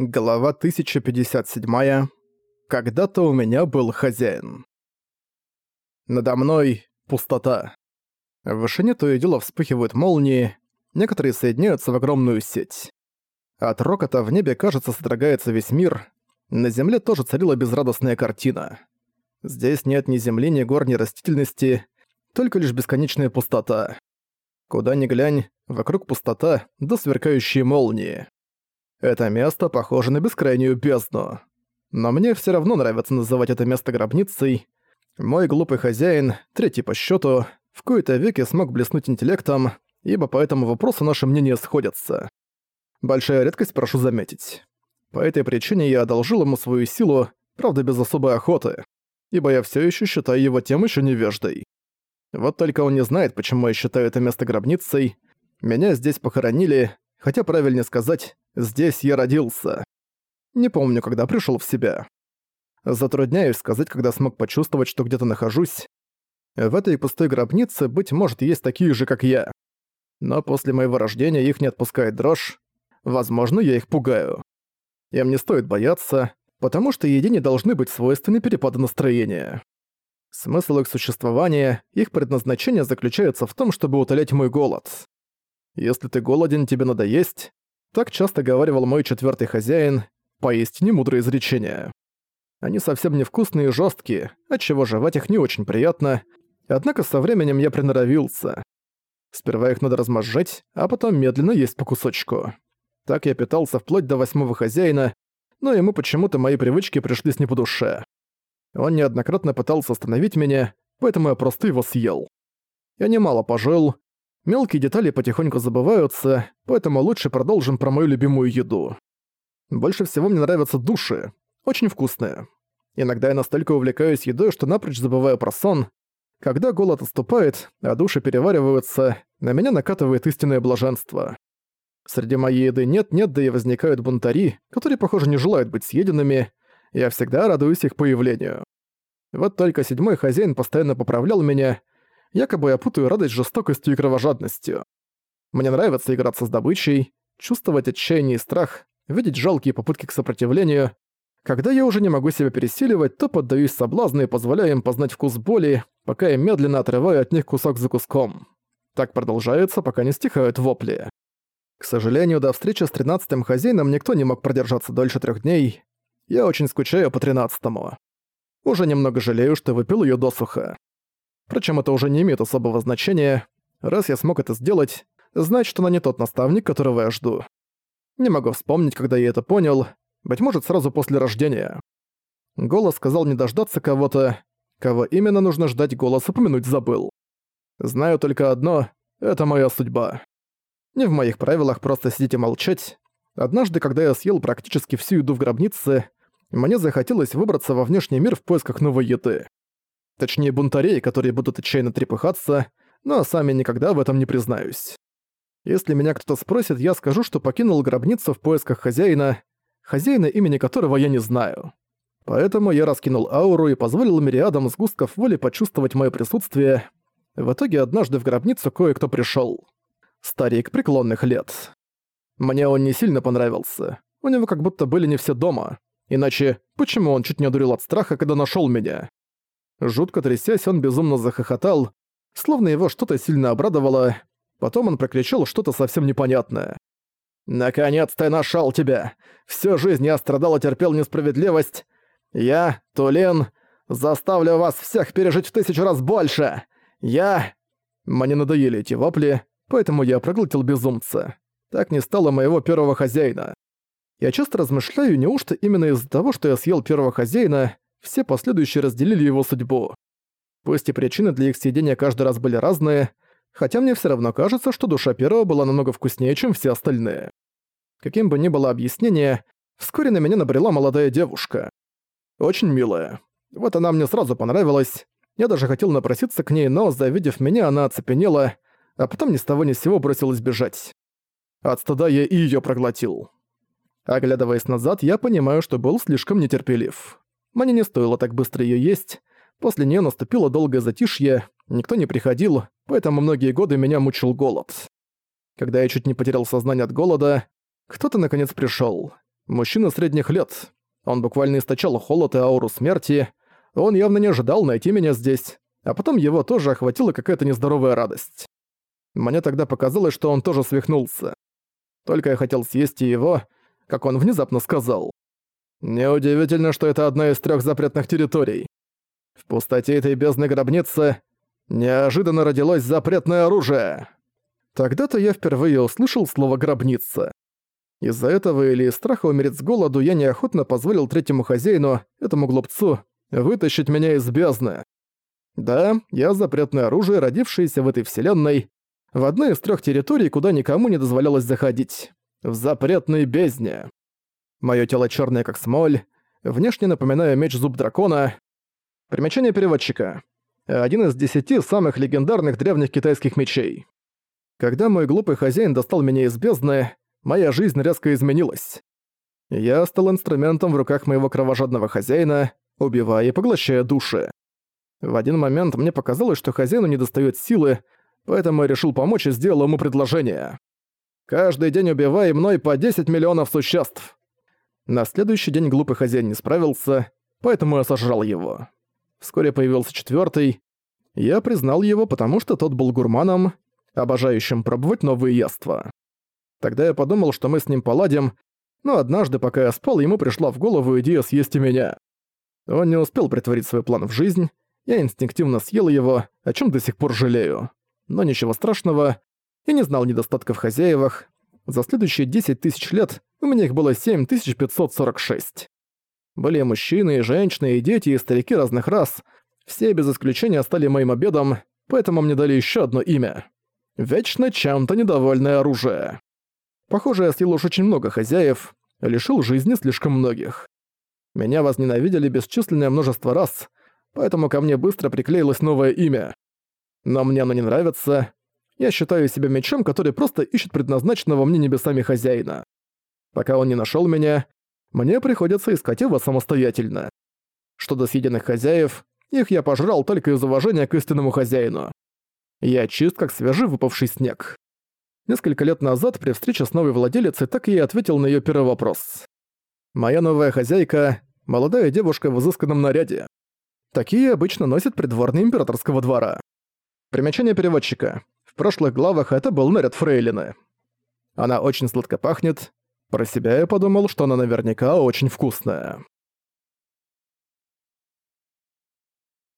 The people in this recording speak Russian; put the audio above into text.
Глава 1057. Когда-то у меня был хозяин. Надо мной пустота. В вышине то и дело вспыхивают молнии, некоторые соединяются в огромную сеть. От рокота в небе, кажется, содрогается весь мир. На земле тоже царила безрадостная картина. Здесь нет ни земли, ни гор, ни растительности, только лишь бесконечная пустота. Куда ни глянь, вокруг пустота, да сверкающие молнии. Это место похоже на бескрайнюю бездну. Но мне все равно нравится называть это место гробницей. Мой глупый хозяин, третий по счету, в кои-то веки смог блеснуть интеллектом, ибо по этому вопросу наши мнения сходятся. Большая редкость, прошу заметить. По этой причине я одолжил ему свою силу, правда без особой охоты, ибо я все еще считаю его тем еще невеждой. Вот только он не знает, почему я считаю это место гробницей. Меня здесь похоронили, хотя правильнее сказать «здесь я родился». Не помню, когда пришёл в себя. Затрудняюсь сказать, когда смог почувствовать, что где-то нахожусь. В этой пустой гробнице, быть может, есть такие же, как я. Но после моего рождения их не отпускает дрожь. Возможно, я их пугаю. Им не стоит бояться, потому что еде не должны быть свойственны перепады настроения. Смысл их существования, их предназначение заключается в том, чтобы утолять мой голод. Если ты голоден, тебе надо есть. Так часто говаривал мой четвертый хозяин, поистине мудрое изречение. Они совсем невкусные и жесткие, отчего жевать их не очень приятно, однако со временем я приноровился. Сперва их надо размозжать, а потом медленно есть по кусочку. Так я питался вплоть до восьмого хозяина, но ему почему-то мои привычки пришлись не по душе. Он неоднократно пытался остановить меня, поэтому я просто его съел. Я немало пожил, Мелкие детали потихоньку забываются, поэтому лучше продолжим про мою любимую еду. Больше всего мне нравятся души. Очень вкусные. Иногда я настолько увлекаюсь едой, что напрочь забываю про сон. Когда голод отступает, а души перевариваются, на меня накатывает истинное блаженство. Среди моей еды нет-нет, да и возникают бунтари, которые, похоже, не желают быть съеденными. Я всегда радуюсь их появлению. Вот только седьмой хозяин постоянно поправлял меня, якобы я путаю радость жестокостью и кровожадностью. Мне нравится играться с добычей, чувствовать отчаяние и страх, видеть жалкие попытки к сопротивлению. Когда я уже не могу себя пересиливать, то поддаюсь соблазну и позволяю им познать вкус боли, пока я медленно отрываю от них кусок за куском. Так продолжается, пока не стихают вопли. К сожалению, до встречи с тринадцатым хозяином никто не мог продержаться дольше трех дней. Я очень скучаю по тринадцатому. Уже немного жалею, что выпил ее досуха. Впрочем, это уже не имеет особого значения. Раз я смог это сделать, значит, она не тот наставник, которого я жду. Не могу вспомнить, когда я это понял. Быть может, сразу после рождения. Голос сказал не дождаться кого-то. Кого именно нужно ждать, голос упомянуть забыл. Знаю только одно — это моя судьба. Не в моих правилах просто сидеть и молчать. Однажды, когда я съел практически всю еду в гробнице, мне захотелось выбраться во внешний мир в поисках новой еды. Точнее, бунтарей, которые будут отчаянно трепыхаться, но сами никогда в этом не признаюсь. Если меня кто-то спросит, я скажу, что покинул гробницу в поисках хозяина, хозяина имени которого я не знаю. Поэтому я раскинул ауру и позволил мириадам сгустков воли почувствовать мое присутствие. В итоге однажды в гробницу кое-кто пришел. Старик преклонных лет. Мне он не сильно понравился. У него как будто были не все дома. Иначе, почему он чуть не одурил от страха, когда нашел меня? Жутко трясясь, он безумно захохотал, словно его что-то сильно обрадовало. Потом он прокричал что-то совсем непонятное. «Наконец-то я нашёл тебя! Всю жизнь я страдал и терпел несправедливость. Я, Тулен, заставлю вас всех пережить в тысячу раз больше! Я...» Мне надоели эти вопли, поэтому я проглотил безумца. Так не стало моего первого хозяина. Я часто размышляю, неужто именно из-за того, что я съел первого хозяина, все последующие разделили его судьбу. Пусть и причины для их съедения каждый раз были разные, хотя мне все равно кажется, что душа первого была намного вкуснее, чем все остальные. Каким бы ни было объяснение, вскоре на меня набрела молодая девушка. Очень милая. Вот она мне сразу понравилась. Я даже хотел напроситься к ней, но, завидев меня, она оцепенела, а потом ни с того ни с сего бросилась бежать. От стыда я и её проглотил. Оглядываясь назад, я понимаю, что был слишком нетерпелив. Мне не стоило так быстро её есть. После неё наступило долгое затишье, никто не приходил, поэтому многие годы меня мучил голод. Когда я чуть не потерял сознание от голода, кто-то наконец пришёл. Мужчина средних лет. Он буквально источал холод и ауру смерти. Он явно не ожидал найти меня здесь. А потом его тоже охватила какая-то нездоровая радость. Мне тогда показалось, что он тоже свихнулся. Только я хотел съесть его, как он внезапно сказал. Неудивительно, что это одна из трех запретных территорий. В пустоте этой бездны гробницы неожиданно родилось запретное оружие. Тогда-то я впервые услышал слово «гробница». Из-за этого или из страха умереть с голоду я неохотно позволил третьему хозяину, этому глупцу, вытащить меня из бездны. Да, я запретное оружие, родившееся в этой вселенной, в одной из трех территорий, куда никому не дозволялось заходить. В запретной бездне. Моё тело чёрное как смоль, внешне напоминаю меч зуб дракона. Примечание переводчика. Один из десяти самых легендарных древних китайских мечей. Когда мой глупый хозяин достал меня из бездны, моя жизнь резко изменилась. Я стал инструментом в руках моего кровожадного хозяина, убивая и поглощая души. В один момент мне показалось, что хозяину недостаёт силы, поэтому я решил помочь и сделал ему предложение. Каждый день убивай мной по 10 миллионов существ. На следующий день глупый хозяин не справился, поэтому я сожрал его. Вскоре появился четвёртый. Я признал его, потому что тот был гурманом, обожающим пробовать новые яства. Тогда я подумал, что мы с ним поладим, но однажды, пока я спал, ему пришла в голову идея съесть и меня. Он не успел притворить свой план в жизнь, я инстинктивно съел его, о чем до сих пор жалею. Но ничего страшного, я не знал недостатков в хозяевах. За следующие 10 тысяч лет у меня их было 7546. Были мужчины, и женщины, и дети, и старики разных рас. Все без исключения стали моим обедом, поэтому мне дали еще одно имя. Вечно чем-то недовольное оружие. Похоже, я съел уж очень много хозяев, лишил жизни слишком многих. Меня возненавидели бесчисленное множество раз, поэтому ко мне быстро приклеилось новое имя. Но мне оно не нравится. Я считаю себя мечом, который просто ищет предназначенного мне небесами хозяина. Пока он не нашел меня, мне приходится искать его самостоятельно. Что до съеденных хозяев, их я пожрал только из уважения к истинному хозяину. Я чист, как свежевыпавший снег. Несколько лет назад при встрече с новой владелицей так и ответил на ее первый вопрос. Моя новая хозяйка – молодая девушка в изысканном наряде. Такие обычно носят придворные императорского двора. Примечание переводчика. В прошлых главах это был наряд фрейлины. Она очень сладко пахнет. Про себя я подумал, что она наверняка очень вкусная.